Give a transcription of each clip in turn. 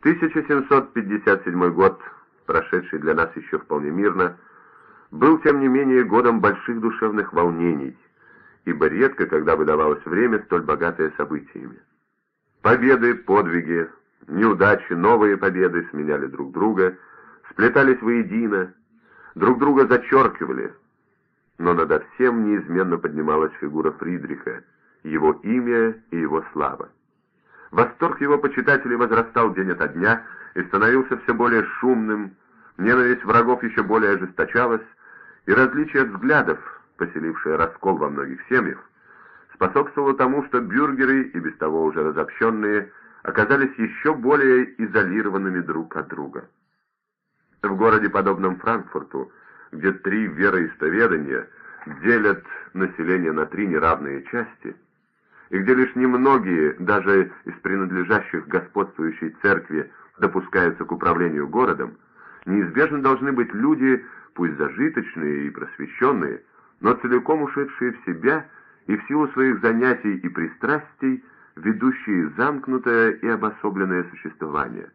1757 год, прошедший для нас еще вполне мирно, был, тем не менее, годом больших душевных волнений, ибо редко когда выдавалось время, столь богатое событиями. Победы, подвиги, неудачи, новые победы сменяли друг друга, сплетались воедино, друг друга зачеркивали, но над всем неизменно поднималась фигура Фридриха, его имя и его слава. Восторг его почитателей возрастал день ото дня и становился все более шумным, ненависть врагов еще более ожесточалась, и различие взглядов, поселившее раскол во многих семьях, способствовало тому, что бюргеры, и без того уже разобщенные, оказались еще более изолированными друг от друга. В городе, подобном Франкфурту, где три вероисповедания делят население на три неравные части, и где лишь немногие, даже из принадлежащих господствующей церкви, допускаются к управлению городом, неизбежно должны быть люди, пусть зажиточные и просвещенные, но целиком ушедшие в себя и в силу своих занятий и пристрастий, ведущие замкнутое и обособленное существование.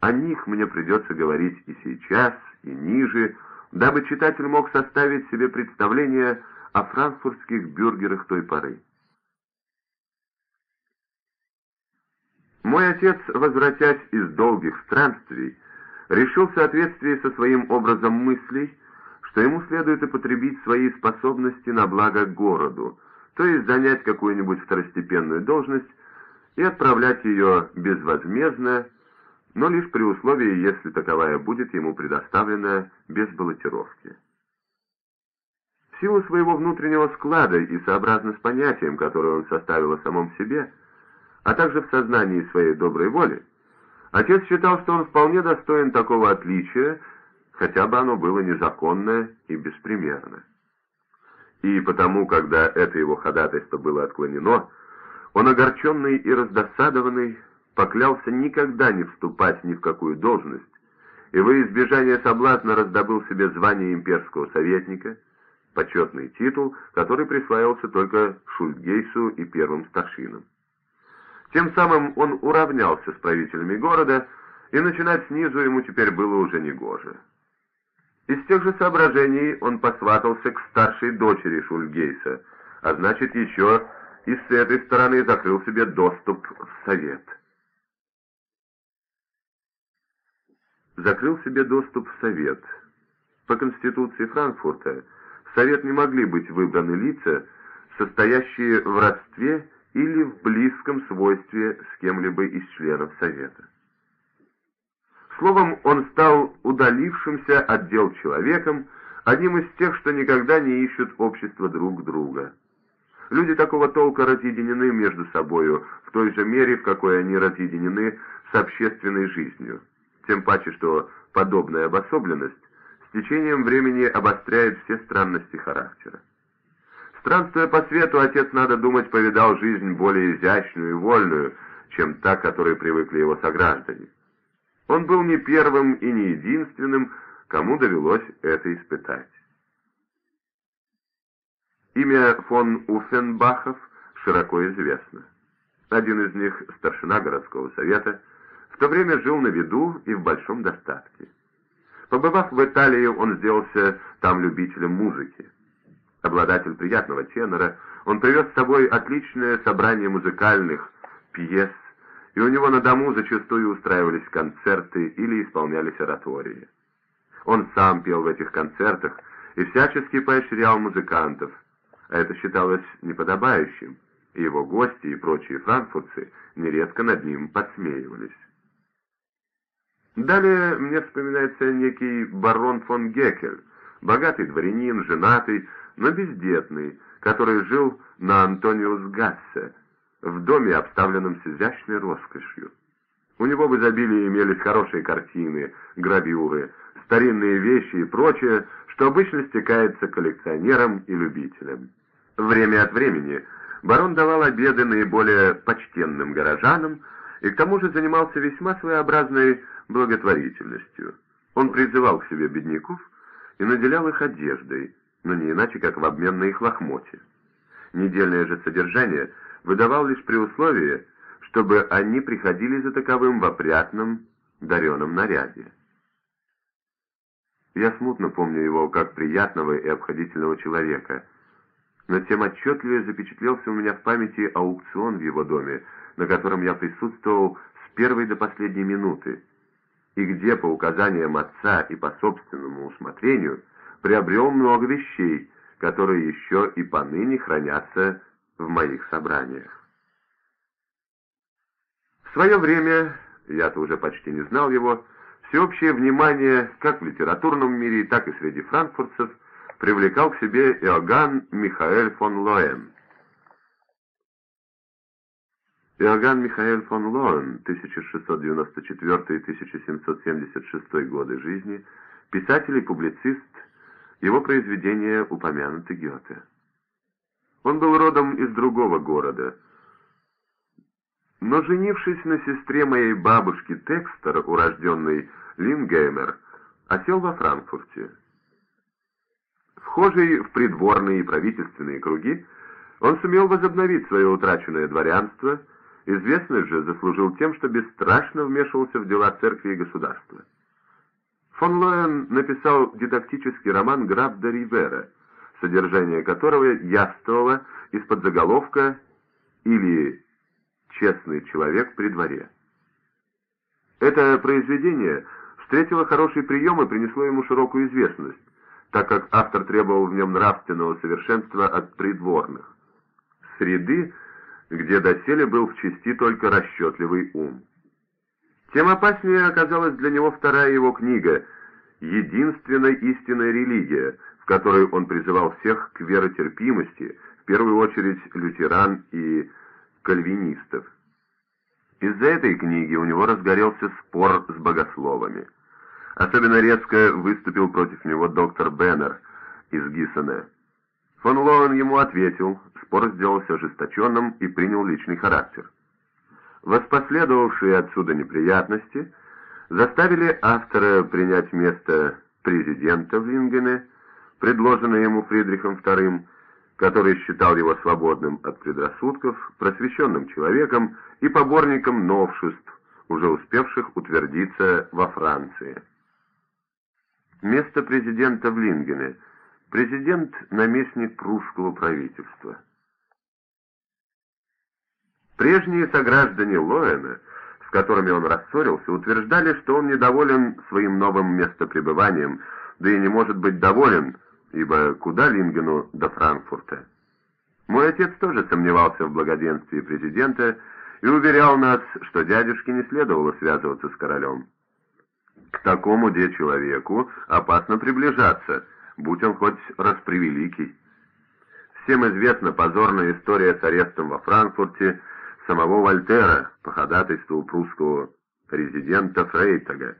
О них мне придется говорить и сейчас, и ниже, дабы читатель мог составить себе представление о франкфуртских бюргерах той поры. Мой отец, возвратясь из долгих странствий, решил в соответствии со своим образом мыслей, что ему следует употребить свои способности на благо городу, то есть занять какую-нибудь второстепенную должность и отправлять ее безвозмездно, но лишь при условии, если таковая будет ему предоставлена без баллотировки. В силу своего внутреннего склада и сообразно с понятием, которое он составил о самом себе, а также в сознании своей доброй воли, отец считал, что он вполне достоин такого отличия, хотя бы оно было незаконное и беспримерно. И потому, когда это его ходатайство было отклонено, он, огорченный и раздосадованный, поклялся никогда не вступать ни в какую должность, и во избежание соблазна раздобыл себе звание имперского советника, почетный титул, который присваивался только Шульгейсу и первым старшинам. Тем самым он уравнялся с правителями города, и начинать снизу ему теперь было уже негоже. Из тех же соображений он посватался к старшей дочери Шульгейса, а значит еще и с этой стороны закрыл себе доступ в совет. Закрыл себе доступ в совет. По конституции Франкфурта в совет не могли быть выбраны лица, состоящие в родстве или в близком свойстве с кем-либо из членов Совета. Словом, он стал удалившимся от дел человеком, одним из тех, что никогда не ищут общества друг друга. Люди такого толка разъединены между собою в той же мере, в какой они разъединены с общественной жизнью. Тем паче, что подобная обособленность с течением времени обостряет все странности характера. Странствуя по свету, отец, надо думать, повидал жизнь более изящную и вольную, чем та, к которой привыкли его сограждане. Он был не первым и не единственным, кому довелось это испытать. Имя фон Уффенбахов широко известно. Один из них, старшина городского совета, в то время жил на виду и в большом достатке. Побывав в Италии, он сделался там любителем музыки обладатель приятного тенора, он привез с собой отличное собрание музыкальных пьес, и у него на дому зачастую устраивались концерты или исполнялись оратории. Он сам пел в этих концертах и всячески поощрял музыкантов, а это считалось неподобающим, и его гости и прочие франкфуртцы нередко над ним подсмеивались. Далее мне вспоминается некий барон фон Геккель, богатый дворянин, женатый, но бездетный, который жил на Антониус-Гассе, в доме, обставленном с изящной роскошью. У него в изобилии имелись хорошие картины, гравюры, старинные вещи и прочее, что обычно стекается коллекционерам и любителям. Время от времени барон давал обеды наиболее почтенным горожанам и к тому же занимался весьма своеобразной благотворительностью. Он призывал к себе бедняков и наделял их одеждой, но не иначе, как в обмен на их лохмотья. Недельное же содержание выдавал лишь при условии, чтобы они приходили за таковым в опрятном, дареном наряде. Я смутно помню его как приятного и обходительного человека, но тем отчетливее запечатлелся у меня в памяти аукцион в его доме, на котором я присутствовал с первой до последней минуты, и где, по указаниям отца и по собственному усмотрению, приобрел много вещей, которые еще и поныне хранятся в моих собраниях. В свое время, я-то уже почти не знал его, всеобщее внимание как в литературном мире, так и среди франкфуртцев привлекал к себе Иоганн Михаэль фон Лоен. Иоганн Михаэль фон Лоен, 1694-1776 годы жизни, писатель и публицист, его произведения упомянуты Гёте. Он был родом из другого города – но женившись на сестре моей бабушки Текстер, урожденной Лингеймер, осел во Франкфурте. Вхожий в придворные и правительственные круги, он сумел возобновить свое утраченное дворянство, известно же заслужил тем, что бесстрашно вмешивался в дела церкви и государства. Фон Лоен написал дидактический роман «Граф де Ривера», содержание которого яствовало из-под заголовка или честный человек при дворе. Это произведение встретило хороший прием и принесло ему широкую известность, так как автор требовал в нем нравственного совершенства от придворных. Среды, где доселе был в части только расчетливый ум. Тем опаснее оказалась для него вторая его книга «Единственная истинная религия», в которой он призывал всех к веротерпимости, в первую очередь лютеран и кальвинистов. Из-за этой книги у него разгорелся спор с богословами. Особенно резко выступил против него доктор Беннер из Гиссена. Фон Лоуэн ему ответил, спор сделался ожесточенным и принял личный характер. Воспоследовавшие отсюда неприятности заставили автора принять место президента в предложенное ему Фридрихом II, который считал его свободным от предрассудков, просвещенным человеком и поборником новшеств, уже успевших утвердиться во Франции. Место президента в Лингене. Президент – наместник прусского правительства. Прежние сограждане Лоэна, с которыми он рассорился, утверждали, что он недоволен своим новым местопребыванием, да и не может быть доволен – ибо куда Лингену до Франкфурта? Мой отец тоже сомневался в благоденствии президента и уверял нас, что дядюшке не следовало связываться с королем. К такому де человеку опасно приближаться, будь он хоть распревеликий. Всем известна позорная история с арестом во Франкфурте самого Вольтера по ходатайству прусского резидента Фрейтага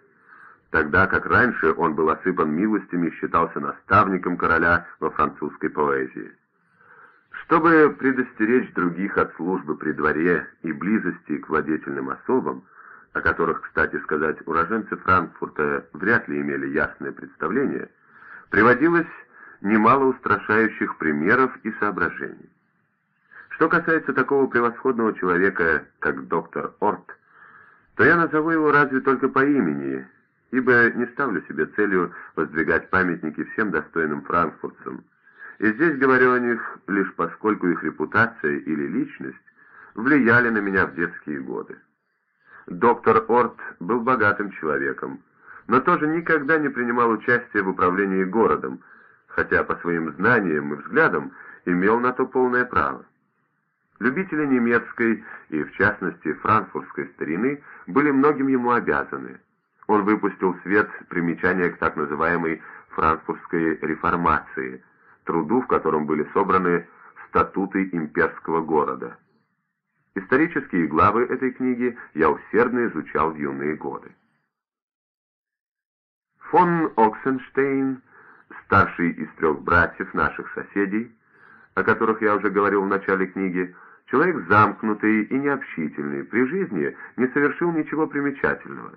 тогда как раньше он был осыпан милостями и считался наставником короля во французской поэзии. Чтобы предостеречь других от службы при дворе и близости к владетельным особам, о которых, кстати сказать, уроженцы Франкфурта вряд ли имели ясное представление, приводилось немало устрашающих примеров и соображений. Что касается такого превосходного человека, как доктор Орт, то я назову его разве только по имени, ибо не ставлю себе целью воздвигать памятники всем достойным франкфуртцам, и здесь говорю о них лишь поскольку их репутация или личность влияли на меня в детские годы. Доктор Орт был богатым человеком, но тоже никогда не принимал участия в управлении городом, хотя по своим знаниям и взглядам имел на то полное право. Любители немецкой и, в частности, франкфуртской старины были многим ему обязаны – он выпустил свет примечания к так называемой франкфуртской реформации, труду, в котором были собраны статуты имперского города. Исторические главы этой книги я усердно изучал в юные годы. Фон Оксенштейн, старший из трех братьев наших соседей, о которых я уже говорил в начале книги, человек замкнутый и необщительный, при жизни не совершил ничего примечательного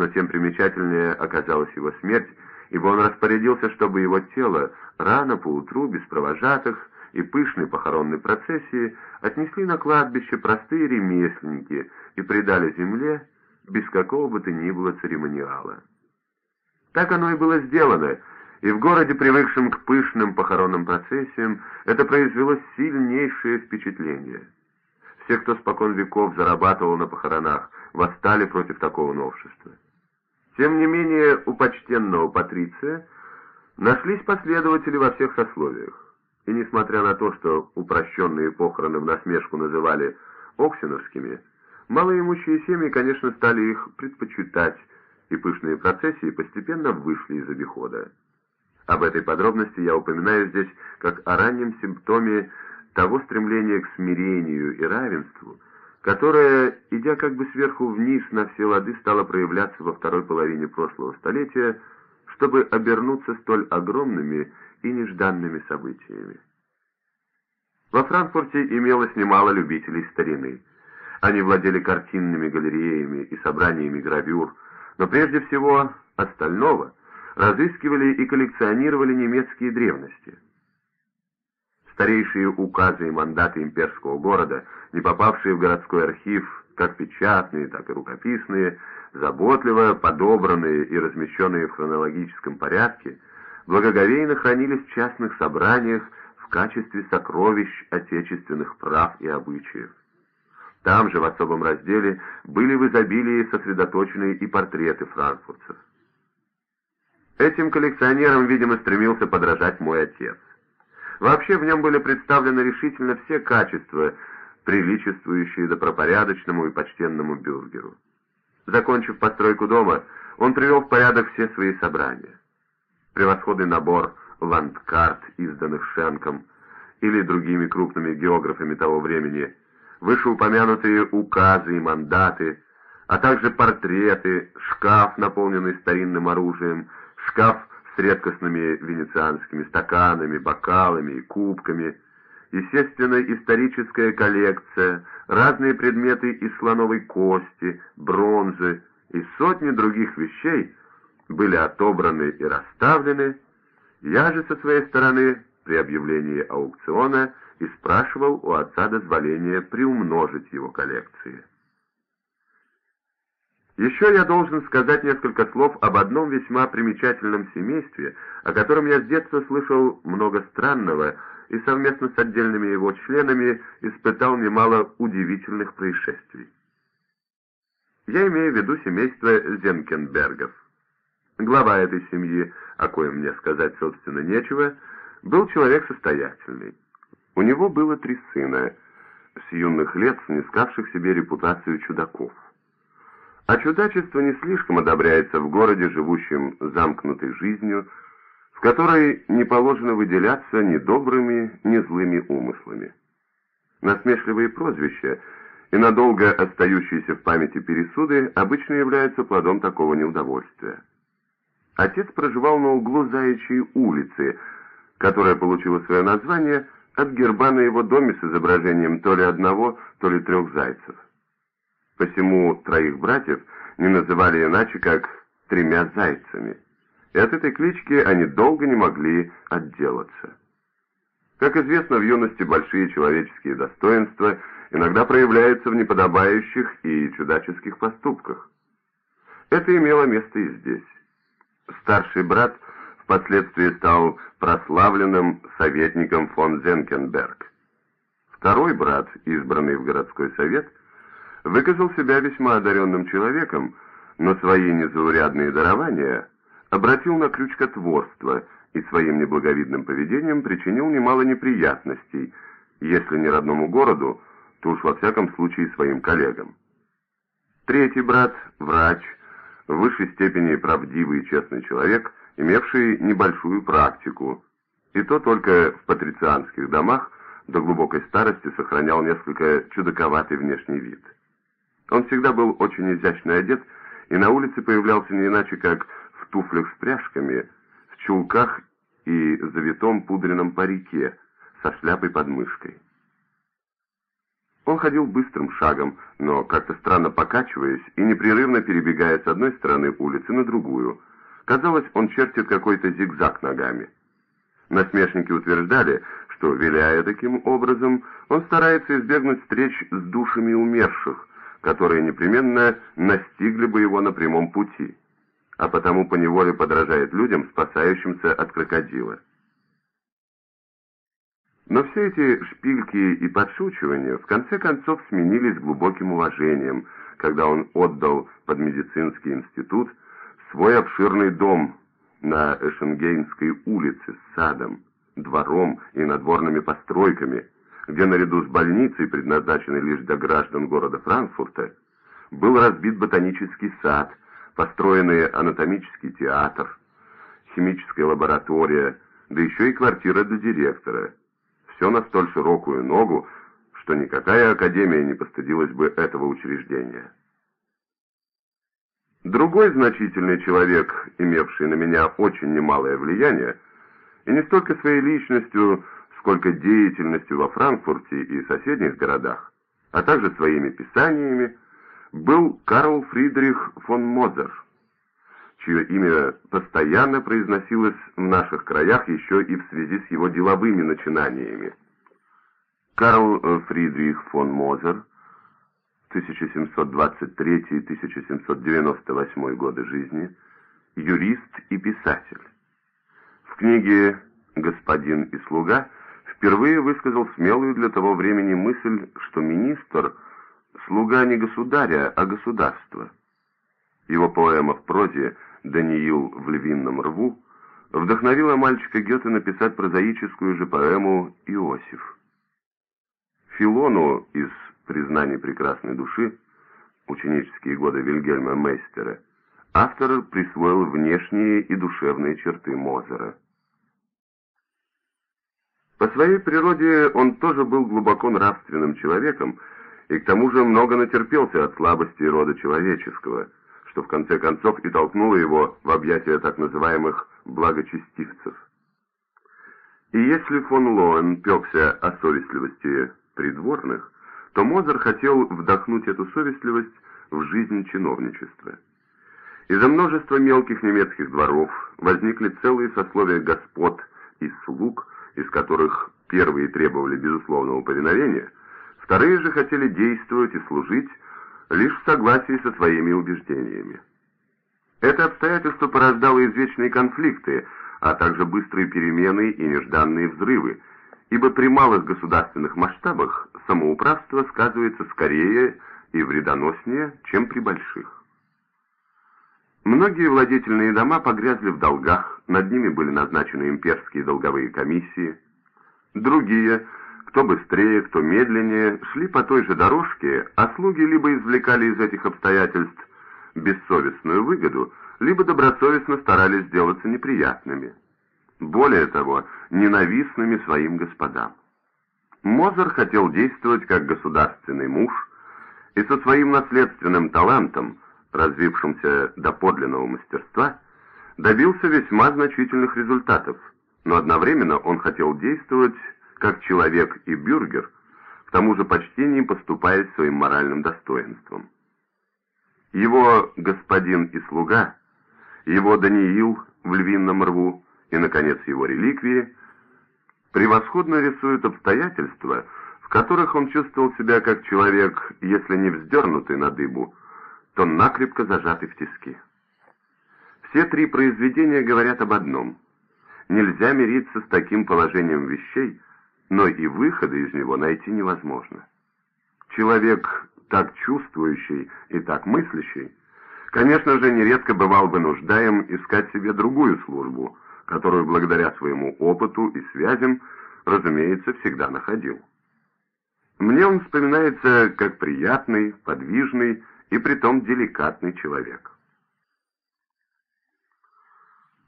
но тем примечательнее оказалась его смерть, ибо он распорядился, чтобы его тело рано поутру, без провожатых и пышной похоронной процессии отнесли на кладбище простые ремесленники и предали земле без какого бы то ни было церемониала. Так оно и было сделано, и в городе, привыкшем к пышным похоронным процессиям, это произвело сильнейшее впечатление. Все, кто спокон веков зарабатывал на похоронах, восстали против такого новшества. Тем не менее, у почтенного Патриция нашлись последователи во всех сословиях. И несмотря на то, что упрощенные похороны в насмешку называли «оксиновскими», малоимущие семьи, конечно, стали их предпочитать, и пышные процессии постепенно вышли из обихода. Об этой подробности я упоминаю здесь как о раннем симптоме того стремления к смирению и равенству, которое, идя как бы сверху вниз на все лады, стало проявляться во второй половине прошлого столетия, чтобы обернуться столь огромными и нежданными событиями. Во Франкфурте имелось немало любителей старины. Они владели картинными галереями и собраниями гравюр, но прежде всего остального – разыскивали и коллекционировали немецкие древности. Старейшие указы и мандаты имперского города, не попавшие в городской архив, как печатные, так и рукописные, заботливо подобранные и размещенные в хронологическом порядке, благоговейно хранились в частных собраниях в качестве сокровищ отечественных прав и обычаев. Там же, в особом разделе, были в изобилии сосредоточены и портреты франкфуртцев. Этим коллекционерам, видимо, стремился подражать мой отец. Вообще в нем были представлены решительно все качества, приличествующие добропорядочному и почтенному бюргеру. Закончив постройку дома, он привел в порядок все свои собрания. Превосходный набор ландкарт, изданных Шенком или другими крупными географами того времени, вышеупомянутые указы и мандаты, а также портреты, шкаф, наполненный старинным оружием, шкаф с редкостными венецианскими стаканами, бокалами и кубками, естественно, историческая коллекция, разные предметы из слоновой кости, бронзы и сотни других вещей были отобраны и расставлены. Я же со своей стороны при объявлении аукциона и спрашивал у отца дозволения приумножить его коллекции. Еще я должен сказать несколько слов об одном весьма примечательном семействе, о котором я с детства слышал много странного и совместно с отдельными его членами испытал немало удивительных происшествий. Я имею в виду семейство Зенкенбергов. Глава этой семьи, о коем мне сказать, собственно, нечего, был человек состоятельный. У него было три сына, с юных лет снискавших себе репутацию чудаков. А чудачество не слишком одобряется в городе, живущем замкнутой жизнью, в которой не положено выделяться ни добрыми, ни злыми умыслами. Насмешливые прозвища и надолго остающиеся в памяти пересуды обычно являются плодом такого неудовольствия. Отец проживал на углу Заячьей улицы, которая получила свое название от герба на его доме с изображением то ли одного, то ли трех зайцев. Посему троих братьев не называли иначе, как «тремя зайцами». И от этой клички они долго не могли отделаться. Как известно, в юности большие человеческие достоинства иногда проявляются в неподобающих и чудаческих поступках. Это имело место и здесь. Старший брат впоследствии стал прославленным советником фон Зенкенберг. Второй брат, избранный в городской совет, выказал себя весьма одаренным человеком, но свои незаурядные дарования обратил на крючкотворство и своим неблаговидным поведением причинил немало неприятностей, если не родному городу, то уж во всяком случае своим коллегам. Третий брат, врач, в высшей степени правдивый и честный человек, имевший небольшую практику, и то только в патрицианских домах до глубокой старости сохранял несколько чудаковатый внешний вид. Он всегда был очень изящно одет и на улице появлялся не иначе, как в туфлях с пряжками, в чулках и завитом пудренном парике со шляпой под мышкой. Он ходил быстрым шагом, но как-то странно покачиваясь и непрерывно перебегая с одной стороны улицы на другую. Казалось, он чертит какой-то зигзаг ногами. Насмешники утверждали, что, виляя таким образом, он старается избегнуть встреч с душами умерших, которые непременно настигли бы его на прямом пути, а потому поневоле подражает людям, спасающимся от крокодила. Но все эти шпильки и подшучивания в конце концов сменились глубоким уважением, когда он отдал под медицинский институт свой обширный дом на Эшенгейнской улице с садом, двором и надворными постройками, где наряду с больницей, предназначенной лишь для граждан города Франкфурта, был разбит ботанический сад, построенный анатомический театр, химическая лаборатория, да еще и квартира для директора – все на столь широкую ногу, что никакая академия не постыдилась бы этого учреждения. Другой значительный человек, имевший на меня очень немалое влияние, и не столько своей личностью, сколько деятельностью во Франкфурте и соседних городах, а также своими писаниями, был Карл Фридрих фон Мозер, чье имя постоянно произносилось в наших краях еще и в связи с его деловыми начинаниями. Карл Фридрих фон Мозер, 1723-1798 годы жизни, юрист и писатель. В книге «Господин и слуга» впервые высказал смелую для того времени мысль, что министр – слуга не государя, а государства. Его поэма в прозе «Даниил в львином рву» вдохновила мальчика Гёте написать прозаическую же поэму «Иосиф». Филону из «Признаний прекрасной души» ученические годы Вильгельма Мейстера автор присвоил внешние и душевные черты Мозера. По своей природе он тоже был глубоко нравственным человеком и к тому же много натерпелся от слабости рода человеческого – что в конце концов и толкнуло его в объятия так называемых благочестивцев. И если фон Лоэн пекся о совестливости придворных, то Мозер хотел вдохнуть эту совестливость в жизнь чиновничества. Из-за множества мелких немецких дворов возникли целые сословия господ и слуг, из которых первые требовали безусловного повиновения, вторые же хотели действовать и служить лишь в согласии со своими убеждениями. Это обстоятельство порождало извечные конфликты, а также быстрые перемены и нежданные взрывы, ибо при малых государственных масштабах самоуправство сказывается скорее и вредоноснее, чем при больших. Многие владетельные дома погрязли в долгах, над ними были назначены имперские долговые комиссии. Другие – кто быстрее, кто медленнее, шли по той же дорожке, а слуги либо извлекали из этих обстоятельств бессовестную выгоду, либо добросовестно старались сделаться неприятными. Более того, ненавистными своим господам. Мозер хотел действовать как государственный муж, и со своим наследственным талантом, развившимся до подлинного мастерства, добился весьма значительных результатов, но одновременно он хотел действовать как человек и бюргер, к тому же почтением поступает своим моральным достоинством. Его господин и слуга, его Даниил в львином рву и, наконец, его реликвии превосходно рисуют обстоятельства, в которых он чувствовал себя как человек, если не вздернутый на дыбу, то накрепко зажатый в тиски. Все три произведения говорят об одном. Нельзя мириться с таким положением вещей, но и выхода из него найти невозможно. Человек, так чувствующий и так мыслящий, конечно же, нередко бывал вынуждаем искать себе другую службу, которую благодаря своему опыту и связям, разумеется, всегда находил. Мне он вспоминается как приятный, подвижный и притом деликатный человек.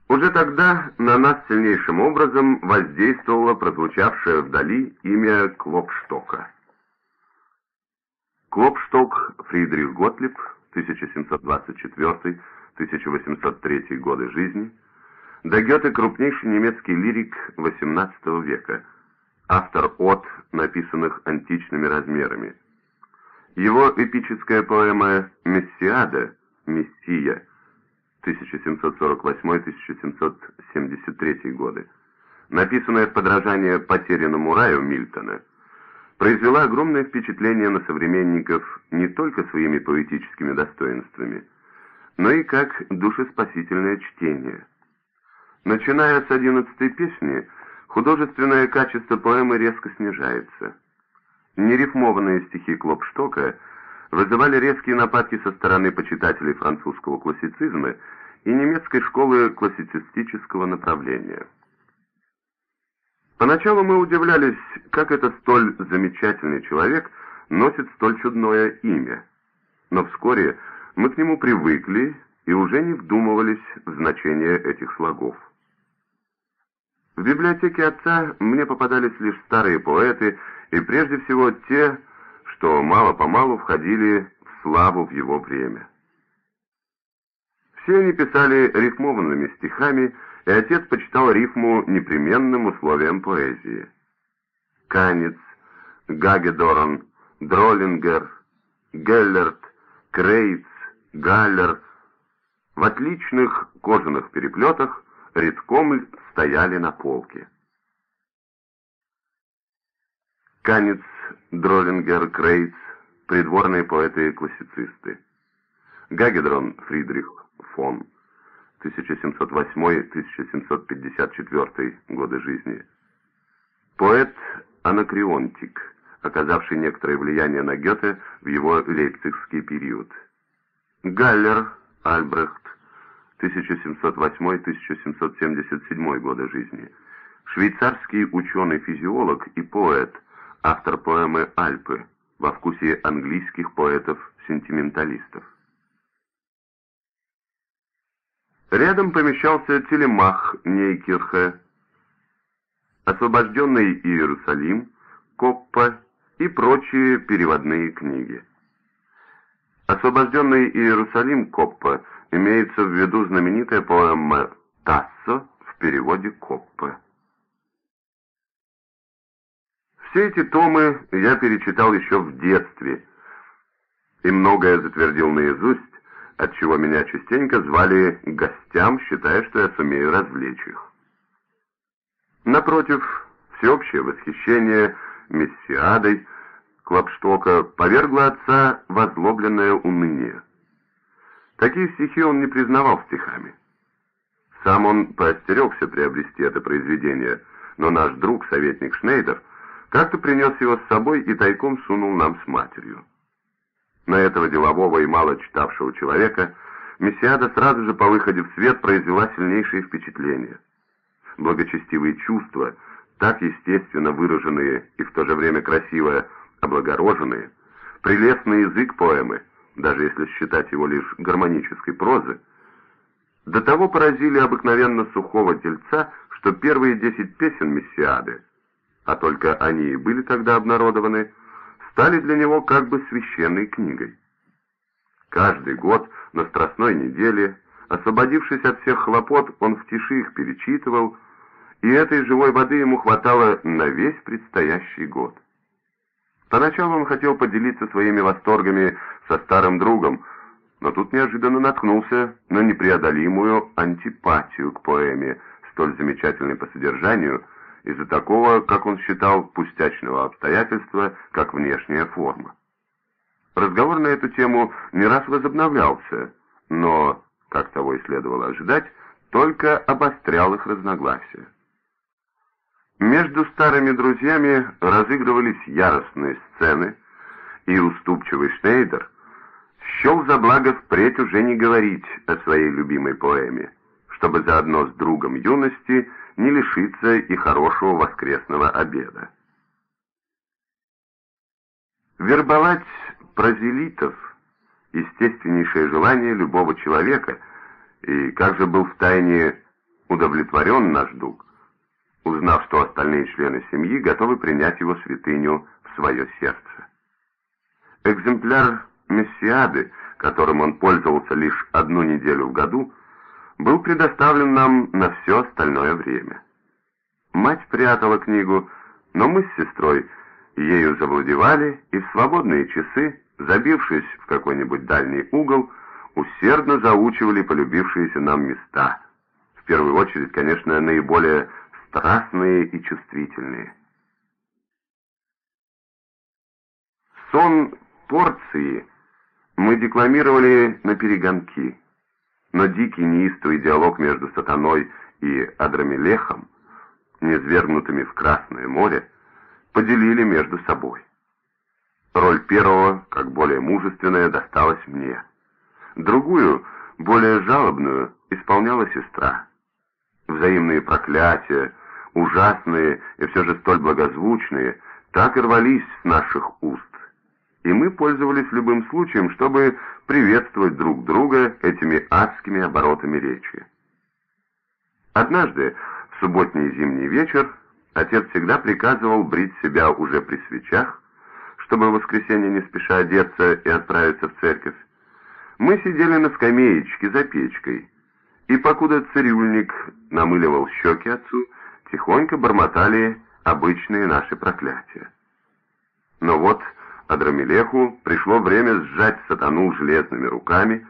Уже тогда на нас сильнейшим образом воздействовало прозвучавшее вдали имя Клопштока. Клопшток Фридрих Готлиб, 1724-1803 годы жизни, до Гёте крупнейший немецкий лирик XVIII века, автор от, написанных античными размерами. Его эпическая поэма «Мессиада» «Мессия» 1748-1773 годы, написанная в подражание «Потерянному раю» Мильтона, произвела огромное впечатление на современников не только своими поэтическими достоинствами, но и как душеспасительное чтение. Начиная с одиннадцатой песни, художественное качество поэмы резко снижается. Нерифмованные стихи Клопштока вызывали резкие нападки со стороны почитателей французского классицизма и немецкой школы классицистического направления. Поначалу мы удивлялись, как это столь замечательный человек носит столь чудное имя. Но вскоре мы к нему привыкли и уже не вдумывались в значение этих слогов. В библиотеке отца мне попадались лишь старые поэты, и прежде всего те, что мало-помалу входили в славу в его время. Все они писали рифмованными стихами, и отец почитал рифму непременным условием поэзии. Каниц, Гагедорн, Дроллингер, Геллерт, Крейц, Галлер в отличных кожаных переплетах рядком стояли на полке. Каниц, Дроллингер, Крейц, придворные поэты и классицисты. Гагедрон Фридрих фон 1708-1754 годы жизни. Поэт Анакреонтик, оказавший некоторое влияние на Гёте в его лейпцигский период. Галлер Альбрехт 1708-1777 годы жизни. Швейцарский ученый-физиолог и поэт, автор поэмы «Альпы» во вкусе английских поэтов-сентименталистов. Рядом помещался телемах Нейкирха, освобожденный Иерусалим, Коппа и прочие переводные книги. Освобожденный Иерусалим Коппа имеется в виду знаменитая поэма «Тассо» в переводе Коппа. Все эти томы я перечитал еще в детстве и многое затвердил наизусть, отчего меня частенько звали гостям, считая, что я сумею развлечь их. Напротив, всеобщее восхищение мессиадой Клопштока повергло отца в озлобленное уныние. Такие стихи он не признавал стихами. Сам он поостерегся приобрести это произведение, но наш друг, советник Шнейдер, как-то принес его с собой и тайком сунул нам с матерью. На этого делового и мало читавшего человека Мессиада сразу же по выходе в свет произвела сильнейшее впечатление. Благочестивые чувства, так естественно выраженные и в то же время красиво облагороженные, прелестный язык поэмы, даже если считать его лишь гармонической прозы, до того поразили обыкновенно сухого тельца, что первые десять песен Мессиады, а только они и были тогда обнародованы, стали для него как бы священной книгой. Каждый год на Страстной неделе, освободившись от всех хлопот, он в тиши их перечитывал, и этой живой воды ему хватало на весь предстоящий год. Поначалу он хотел поделиться своими восторгами со старым другом, но тут неожиданно наткнулся на непреодолимую антипатию к поэме, столь замечательной по содержанию, из-за такого, как он считал, пустячного обстоятельства, как внешняя форма. Разговор на эту тему не раз возобновлялся, но, как того и следовало ожидать, только обострял их разногласия. Между старыми друзьями разыгрывались яростные сцены, и уступчивый Шнейдер счел за благо впредь уже не говорить о своей любимой поэме, чтобы заодно с другом юности – не лишиться и хорошего воскресного обеда. Вербовать прозелитов – естественнейшее желание любого человека, и как же был втайне удовлетворен наш дух, узнав, что остальные члены семьи готовы принять его святыню в свое сердце. Экземпляр Мессиады, которым он пользовался лишь одну неделю в году, был предоставлен нам на все остальное время. Мать прятала книгу, но мы с сестрой ею завладевали и в свободные часы, забившись в какой-нибудь дальний угол, усердно заучивали полюбившиеся нам места. В первую очередь, конечно, наиболее страстные и чувствительные. Сон порции мы декламировали на перегонки, но дикий неистовый диалог между сатаной и Адрамелехом, низвергнутыми в Красное море, поделили между собой. Роль первого, как более мужественная, досталась мне. Другую, более жалобную, исполняла сестра. Взаимные проклятия, ужасные и все же столь благозвучные, так и рвались с наших уст. И мы пользовались любым случаем, чтобы приветствовать друг друга этими адскими оборотами речи. Однажды, в субботний зимний вечер, отец всегда приказывал брить себя уже при свечах, чтобы в воскресенье не спеша одеться и отправиться в церковь. Мы сидели на скамеечке за печкой, и покуда цирюльник намыливал щеки отцу, тихонько бормотали обычные наши проклятия. Но вот Адрамелеху пришло время сжать сатану железными руками,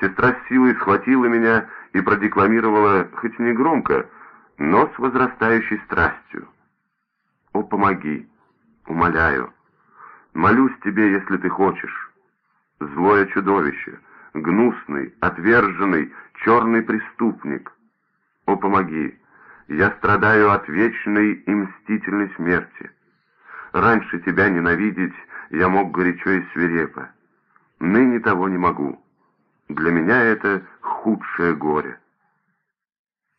сестра с силой схватила меня и продекламировала, хоть не громко, но с возрастающей страстью. «О, помоги! Умоляю! Молюсь тебе, если ты хочешь! Злое чудовище, гнусный, отверженный, черный преступник! О, помоги! Я страдаю от вечной и мстительной смерти! Раньше тебя ненавидеть я мог горячо и свирепо. Ныне того не могу. Для меня это худшее горе.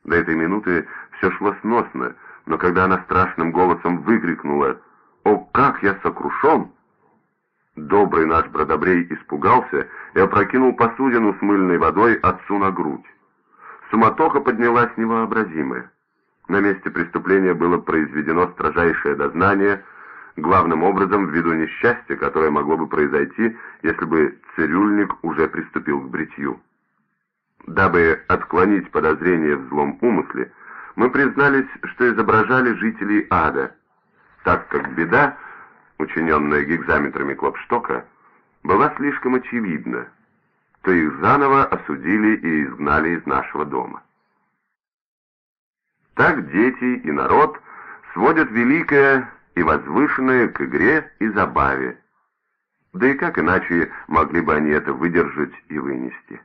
До этой минуты все шло сносно, но когда она страшным голосом выкрикнула «О, как я сокрушен!», добрый наш бродобрей испугался и опрокинул посудину с мыльной водой отцу на грудь. Суматоха поднялась невообразимая. На месте преступления было произведено строжайшее дознание — главным образом ввиду несчастья, которое могло бы произойти, если бы цирюльник уже приступил к бритью. Дабы отклонить подозрение в злом умысле, мы признались, что изображали жителей ада, так как беда, учиненная гигзаметрами Клопштока, была слишком очевидна, то их заново осудили и изгнали из нашего дома. Так дети и народ сводят великое и возвышенное к игре и забаве. Да и как иначе могли бы они это выдержать и вынести?